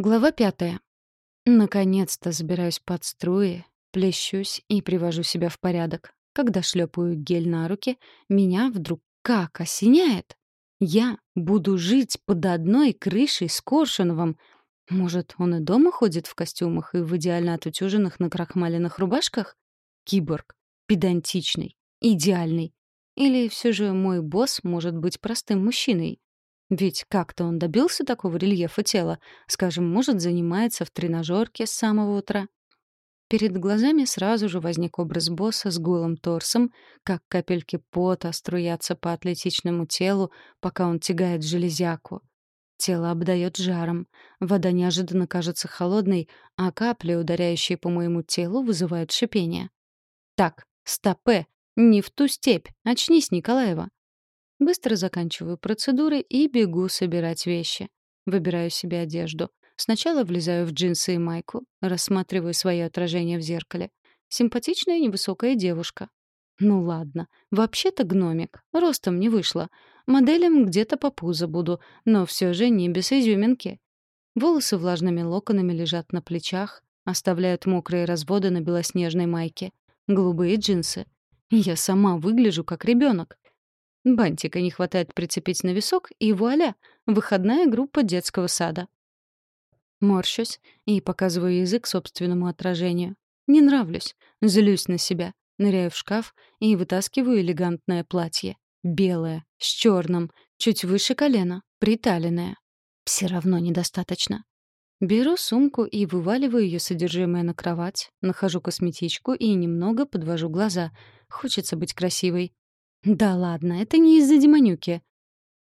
Глава пятая. Наконец-то забираюсь под струи, плещусь и привожу себя в порядок. Когда шлепаю гель на руки, меня вдруг как осеняет. Я буду жить под одной крышей с Коршуновым. Может, он и дома ходит в костюмах и в идеально отутюженных накрахмаленных рубашках? Киборг. Педантичный. Идеальный. Или все же мой босс может быть простым мужчиной? Ведь как-то он добился такого рельефа тела. Скажем, может, занимается в тренажерке с самого утра. Перед глазами сразу же возник образ босса с голым торсом, как капельки пота струятся по атлетичному телу, пока он тягает железяку. Тело обдает жаром. Вода неожиданно кажется холодной, а капли, ударяющие по моему телу, вызывают шипение. «Так, стопе! Не в ту степь! Очнись, Николаева!» Быстро заканчиваю процедуры и бегу собирать вещи. Выбираю себе одежду. Сначала влезаю в джинсы и майку, рассматриваю свое отражение в зеркале. Симпатичная невысокая девушка. Ну ладно, вообще-то гномик. Ростом не вышло. Моделем где-то по пузо буду, но все же не без изюминки. Волосы влажными локонами лежат на плечах, оставляют мокрые разводы на белоснежной майке. Голубые джинсы. Я сама выгляжу как ребенок. Бантика не хватает прицепить на висок, и вуаля, выходная группа детского сада. Морщусь и показываю язык собственному отражению. Не нравлюсь, злюсь на себя, ныряю в шкаф и вытаскиваю элегантное платье. Белое, с черным, чуть выше колена, приталенное. Все равно недостаточно. Беру сумку и вываливаю ее содержимое на кровать, нахожу косметичку и немного подвожу глаза. Хочется быть красивой. Да ладно, это не из-за демонюки.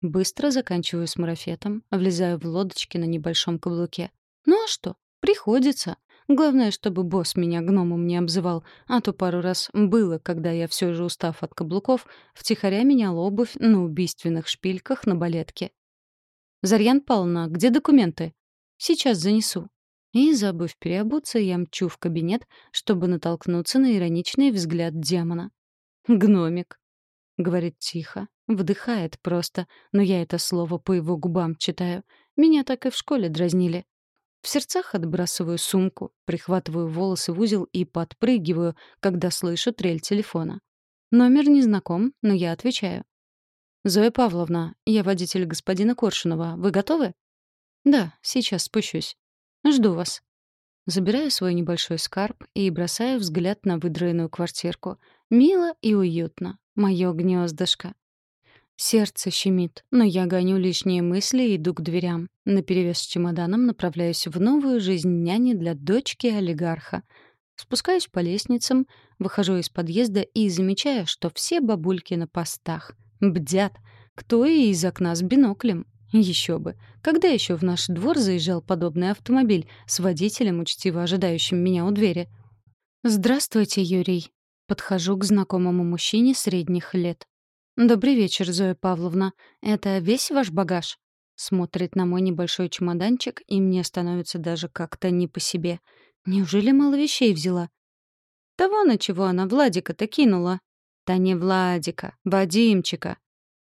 Быстро заканчиваю с марафетом, влезаю в лодочки на небольшом каблуке. Ну а что? Приходится. Главное, чтобы босс меня гномом не обзывал, а то пару раз было, когда я все же, устав от каблуков, втихаря менял обувь на убийственных шпильках на балетке. «Зарьян Павловна, где документы?» «Сейчас занесу». И, забыв переобуться, я мчу в кабинет, чтобы натолкнуться на ироничный взгляд демона. «Гномик. — говорит тихо. Вдыхает просто, но я это слово по его губам читаю. Меня так и в школе дразнили. В сердцах отбрасываю сумку, прихватываю волосы в узел и подпрыгиваю, когда слышу трель телефона. Номер не знаком, но я отвечаю. «Зоя Павловна, я водитель господина Коршунова. Вы готовы?» «Да, сейчас спущусь. Жду вас». Забираю свой небольшой скарб и бросаю взгляд на выдраенную квартирку. Мило и уютно. Моё гнездышко. Сердце щемит, но я гоню лишние мысли и иду к дверям. Наперевес с чемоданом направляюсь в новую жизнь няни для дочки олигарха. Спускаюсь по лестницам, выхожу из подъезда и замечаю, что все бабульки на постах. Бдят. Кто и из окна с биноклем. Еще бы. Когда еще в наш двор заезжал подобный автомобиль с водителем, учтиво ожидающим меня у двери? «Здравствуйте, Юрий». Подхожу к знакомому мужчине средних лет. «Добрый вечер, Зоя Павловна. Это весь ваш багаж?» Смотрит на мой небольшой чемоданчик, и мне становится даже как-то не по себе. Неужели мало вещей взяла? Того, на чего она Владика-то кинула. Да не Владика, Вадимчика.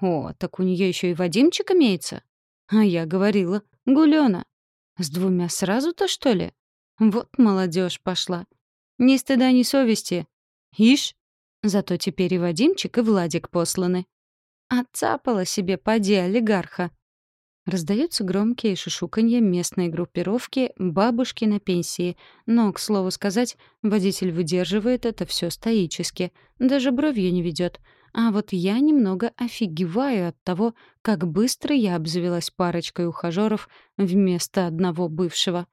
О, так у нее еще и Вадимчик имеется? А я говорила, Гулёна. С двумя сразу-то, что ли? Вот молодежь пошла. Ни стыда, ни совести. Ишь, зато теперь и Вадимчик, и Владик посланы. Отцапала себе поди олигарха. Раздаются громкие шушуканье местной группировки «бабушки на пенсии», но, к слову сказать, водитель выдерживает это все стоически, даже бровью не ведет. А вот я немного офигеваю от того, как быстро я обзавелась парочкой ухажеров вместо одного бывшего.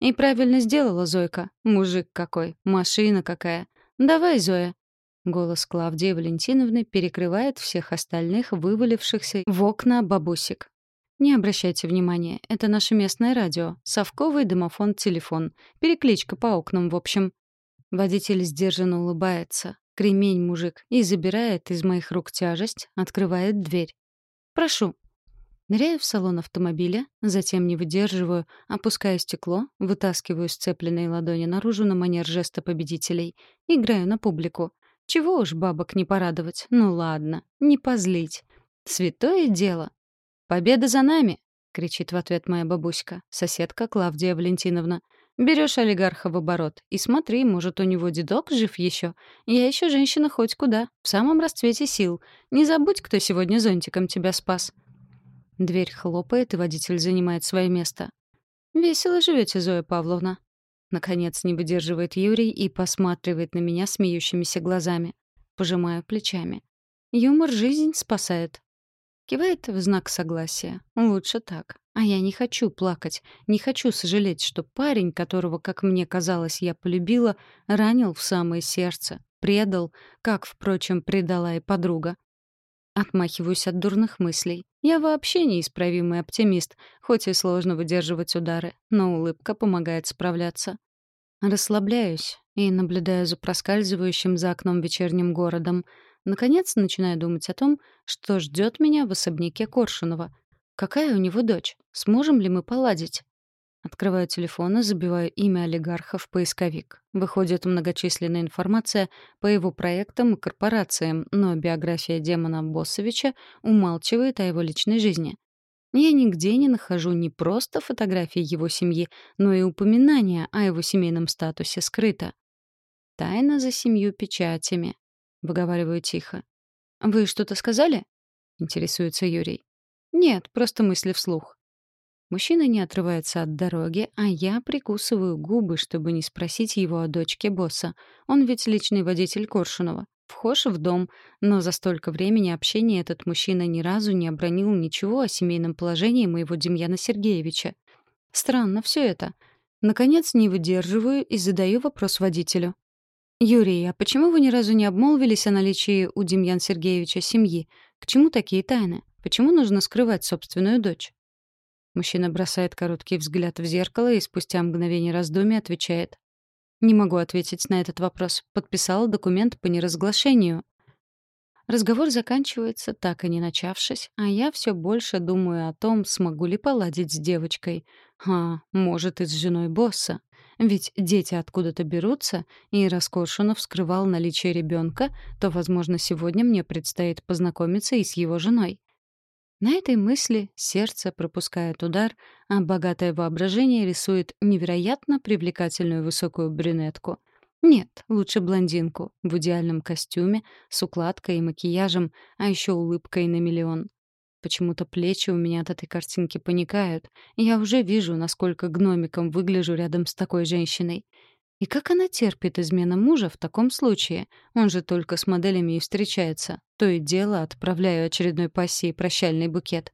И правильно сделала Зойка. Мужик какой, машина какая. «Давай, Зоя». Голос Клавдии Валентиновны перекрывает всех остальных вывалившихся в окна бабусек. Не обращайте внимания, это наше местное радио. Совковый домофон-телефон. Перекличка по окнам, в общем. Водитель сдержанно улыбается. Кремень мужик. И забирает из моих рук тяжесть, открывает дверь. «Прошу». Ныряю в салон автомобиля, затем не выдерживаю, опускаю стекло, вытаскиваю сцепленные ладони наружу на манер жеста победителей, играю на публику. Чего уж бабок не порадовать, ну ладно, не позлить. Святое дело. Победа за нами. кричит в ответ моя бабуська, соседка Клавдия Валентиновна. Берешь олигарха в оборот и смотри, может, у него дедок жив еще. Я еще женщина хоть куда, в самом расцвете сил. Не забудь, кто сегодня зонтиком тебя спас. Дверь хлопает, и водитель занимает свое место. Весело живете, Зоя Павловна. Наконец не выдерживает Юрий и посматривает на меня смеющимися глазами. Пожимаю плечами. Юмор жизнь спасает. Кивает в знак согласия. Лучше так. А я не хочу плакать, не хочу сожалеть, что парень, которого, как мне казалось, я полюбила, ранил в самое сердце, предал, как, впрочем, предала и подруга. Отмахиваюсь от дурных мыслей. Я вообще неисправимый оптимист, хоть и сложно выдерживать удары, но улыбка помогает справляться. Расслабляюсь и наблюдаю за проскальзывающим за окном вечерним городом. Наконец начинаю думать о том, что ждет меня в особняке Коршунова. Какая у него дочь? Сможем ли мы поладить? Открываю телефон и забиваю имя олигарха в поисковик. Выходит многочисленная информация по его проектам и корпорациям, но биография демона Боссовича умалчивает о его личной жизни. Я нигде не нахожу не просто фотографии его семьи, но и упоминания о его семейном статусе скрыто. «Тайна за семью печатями», — выговариваю тихо. «Вы что-то сказали?» — интересуется Юрий. «Нет, просто мысли вслух». Мужчина не отрывается от дороги, а я прикусываю губы, чтобы не спросить его о дочке босса. Он ведь личный водитель Коршунова. Вхож в дом, но за столько времени общения этот мужчина ни разу не обронил ничего о семейном положении моего Демьяна Сергеевича. Странно все это. Наконец, не выдерживаю и задаю вопрос водителю. «Юрий, а почему вы ни разу не обмолвились о наличии у Демьяна Сергеевича семьи? К чему такие тайны? Почему нужно скрывать собственную дочь?» Мужчина бросает короткий взгляд в зеркало и спустя мгновение раздумья отвечает. Не могу ответить на этот вопрос. Подписала документ по неразглашению. Разговор заканчивается, так и не начавшись, а я все больше думаю о том, смогу ли поладить с девочкой. А, может, и с женой босса. Ведь дети откуда-то берутся, и раз Коршунов скрывал наличие ребенка, то, возможно, сегодня мне предстоит познакомиться и с его женой. На этой мысли сердце пропускает удар, а богатое воображение рисует невероятно привлекательную высокую брюнетку. Нет, лучше блондинку, в идеальном костюме, с укладкой и макияжем, а еще улыбкой на миллион. Почему-то плечи у меня от этой картинки паникают. Я уже вижу, насколько гномиком выгляжу рядом с такой женщиной. И как она терпит измену мужа в таком случае? Он же только с моделями и встречается. То и дело отправляю очередной пассии прощальный букет.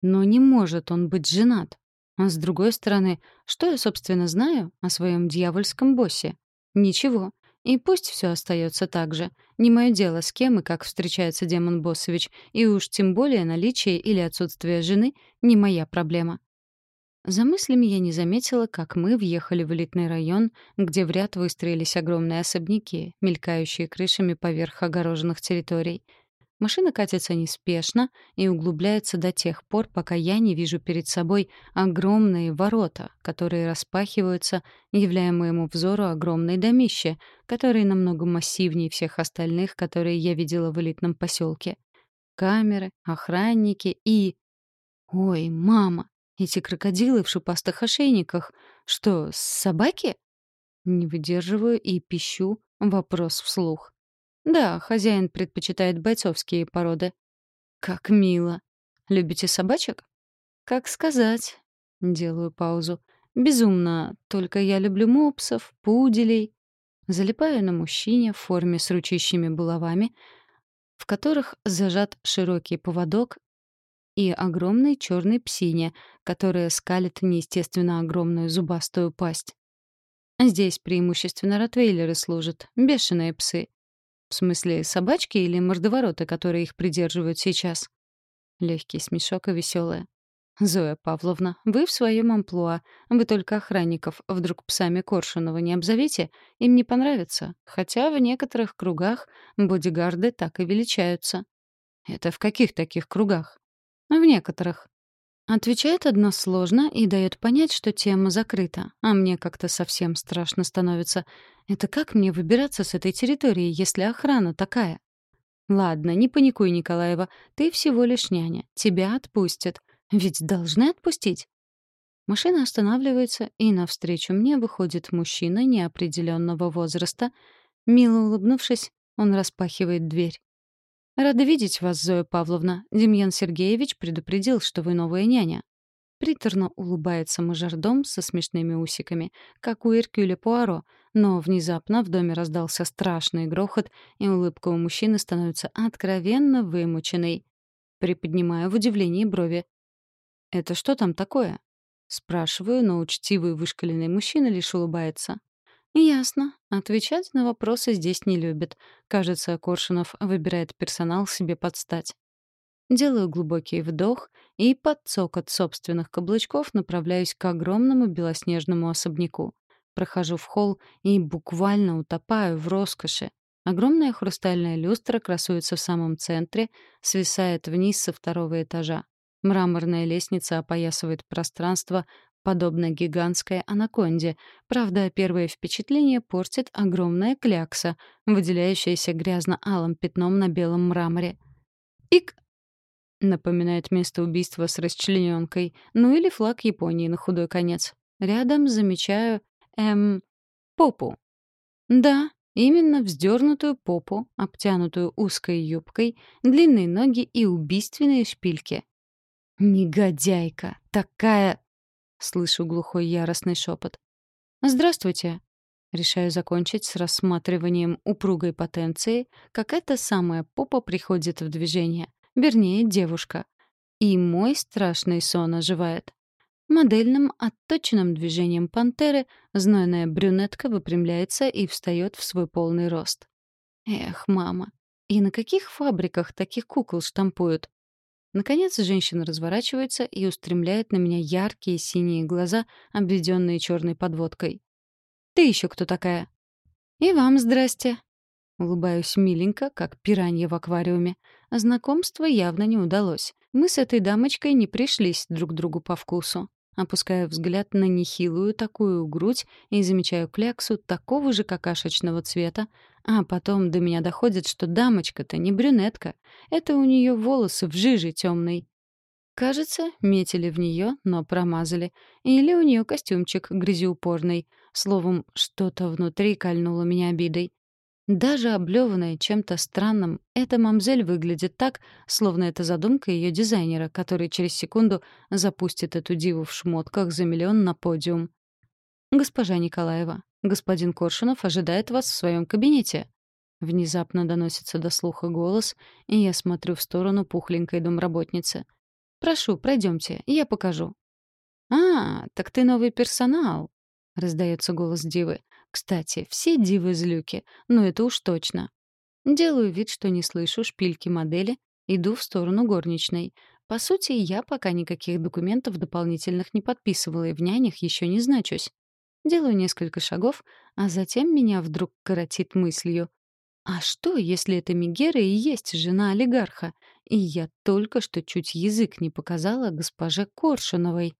Но не может он быть женат. А с другой стороны, что я, собственно, знаю о своем дьявольском боссе? Ничего. И пусть все остается так же. Не мое дело, с кем и как встречается демон Боссович, и уж тем более наличие или отсутствие жены — не моя проблема. За мыслями я не заметила, как мы въехали в элитный район, где в ряд выстроились огромные особняки, мелькающие крышами поверх огороженных территорий. Машина катится неспешно и углубляется до тех пор, пока я не вижу перед собой огромные ворота, которые распахиваются, являя моему взору огромное домище, которое намного массивнее всех остальных, которые я видела в элитном поселке. Камеры, охранники и... Ой, мама, эти крокодилы в шипастых ошейниках. Что, собаки? Не выдерживаю и пищу вопрос вслух. Да, хозяин предпочитает бойцовские породы. Как мило. Любите собачек? Как сказать? Делаю паузу. Безумно. Только я люблю мопсов, пуделей. Залипаю на мужчине в форме с ручищими булавами, в которых зажат широкий поводок и огромной черной псине, которая скалит неестественно огромную зубастую пасть. Здесь преимущественно ротвейлеры служат, бешеные псы. В смысле, собачки или мордовороты, которые их придерживают сейчас? Легкий смешок и веселая. «Зоя Павловна, вы в своем амплуа. Вы только охранников вдруг псами Коршунова не обзовите? Им не понравится. Хотя в некоторых кругах бодигарды так и величаются». «Это в каких таких кругах?» В некоторых. Отвечает односложно и дает понять, что тема закрыта, а мне как-то совсем страшно становится. Это как мне выбираться с этой территории, если охрана такая? Ладно, не паникуй, Николаева, ты всего лишь няня, тебя отпустят. Ведь должны отпустить. Машина останавливается, и навстречу мне выходит мужчина неопределенного возраста. Мило улыбнувшись, он распахивает дверь. «Рада видеть вас, Зоя Павловна. Демьян Сергеевич предупредил, что вы новая няня». Приторно улыбается мажордом со смешными усиками, как у Эркюля Пуаро, но внезапно в доме раздался страшный грохот, и улыбка у мужчины становится откровенно вымученной. Приподнимаю в удивлении брови. «Это что там такое?» Спрашиваю, но учтивый вышкаленный мужчина лишь улыбается. «Ясно. Отвечать на вопросы здесь не любят. Кажется, Коршунов выбирает персонал себе под стать». Делаю глубокий вдох и под цокот собственных каблучков направляюсь к огромному белоснежному особняку. Прохожу в холл и буквально утопаю в роскоши. Огромная хрустальная люстра красуется в самом центре, свисает вниз со второго этажа. Мраморная лестница опоясывает пространство, подобно гигантской анаконде. Правда, первое впечатление портит огромная клякса, выделяющаяся грязно-алым пятном на белом мраморе. «Ик!» — напоминает место убийства с расчлененкой, ну или флаг Японии на худой конец. Рядом замечаю, эм, попу. Да, именно вздернутую попу, обтянутую узкой юбкой, длинные ноги и убийственные шпильки. «Негодяйка! Такая...» — слышу глухой яростный шепот. «Здравствуйте!» Решаю закончить с рассматриванием упругой потенции, как эта самая попа приходит в движение. Вернее, девушка. И мой страшный сон оживает. Модельным, отточенным движением пантеры знойная брюнетка выпрямляется и встает в свой полный рост. Эх, мама, и на каких фабриках таких кукол штампуют? Наконец женщина разворачивается и устремляет на меня яркие синие глаза, обведенные черной подводкой. «Ты еще кто такая?» «И вам здрасте». Улыбаюсь миленько, как пиранья в аквариуме. Знакомство явно не удалось. Мы с этой дамочкой не пришлись друг другу по вкусу. Опускаю взгляд на нехилую такую грудь и замечаю кляксу такого же какашечного цвета, а потом до меня доходит, что дамочка-то не брюнетка. Это у нее волосы в жиже темной. Кажется, метили в нее, но промазали. Или у нее костюмчик грязеупорный. Словом, что-то внутри кольнуло меня обидой. Даже облеванная чем-то странным, эта мамзель выглядит так, словно это задумка ее дизайнера, который через секунду запустит эту диву в шмотках за миллион на подиум. «Госпожа Николаева, господин Коршунов ожидает вас в своем кабинете». Внезапно доносится до слуха голос, и я смотрю в сторону пухленькой домработницы. «Прошу, пройдемте, я покажу». «А, так ты новый персонал», — раздается голос Дивы. Кстати, все дивы-злюки, но это уж точно. Делаю вид, что не слышу шпильки модели, иду в сторону горничной. По сути, я пока никаких документов дополнительных не подписывала и в нянях еще не значусь. Делаю несколько шагов, а затем меня вдруг коротит мыслью. А что, если эта Мегера и есть жена олигарха, и я только что чуть язык не показала госпоже Коршуновой?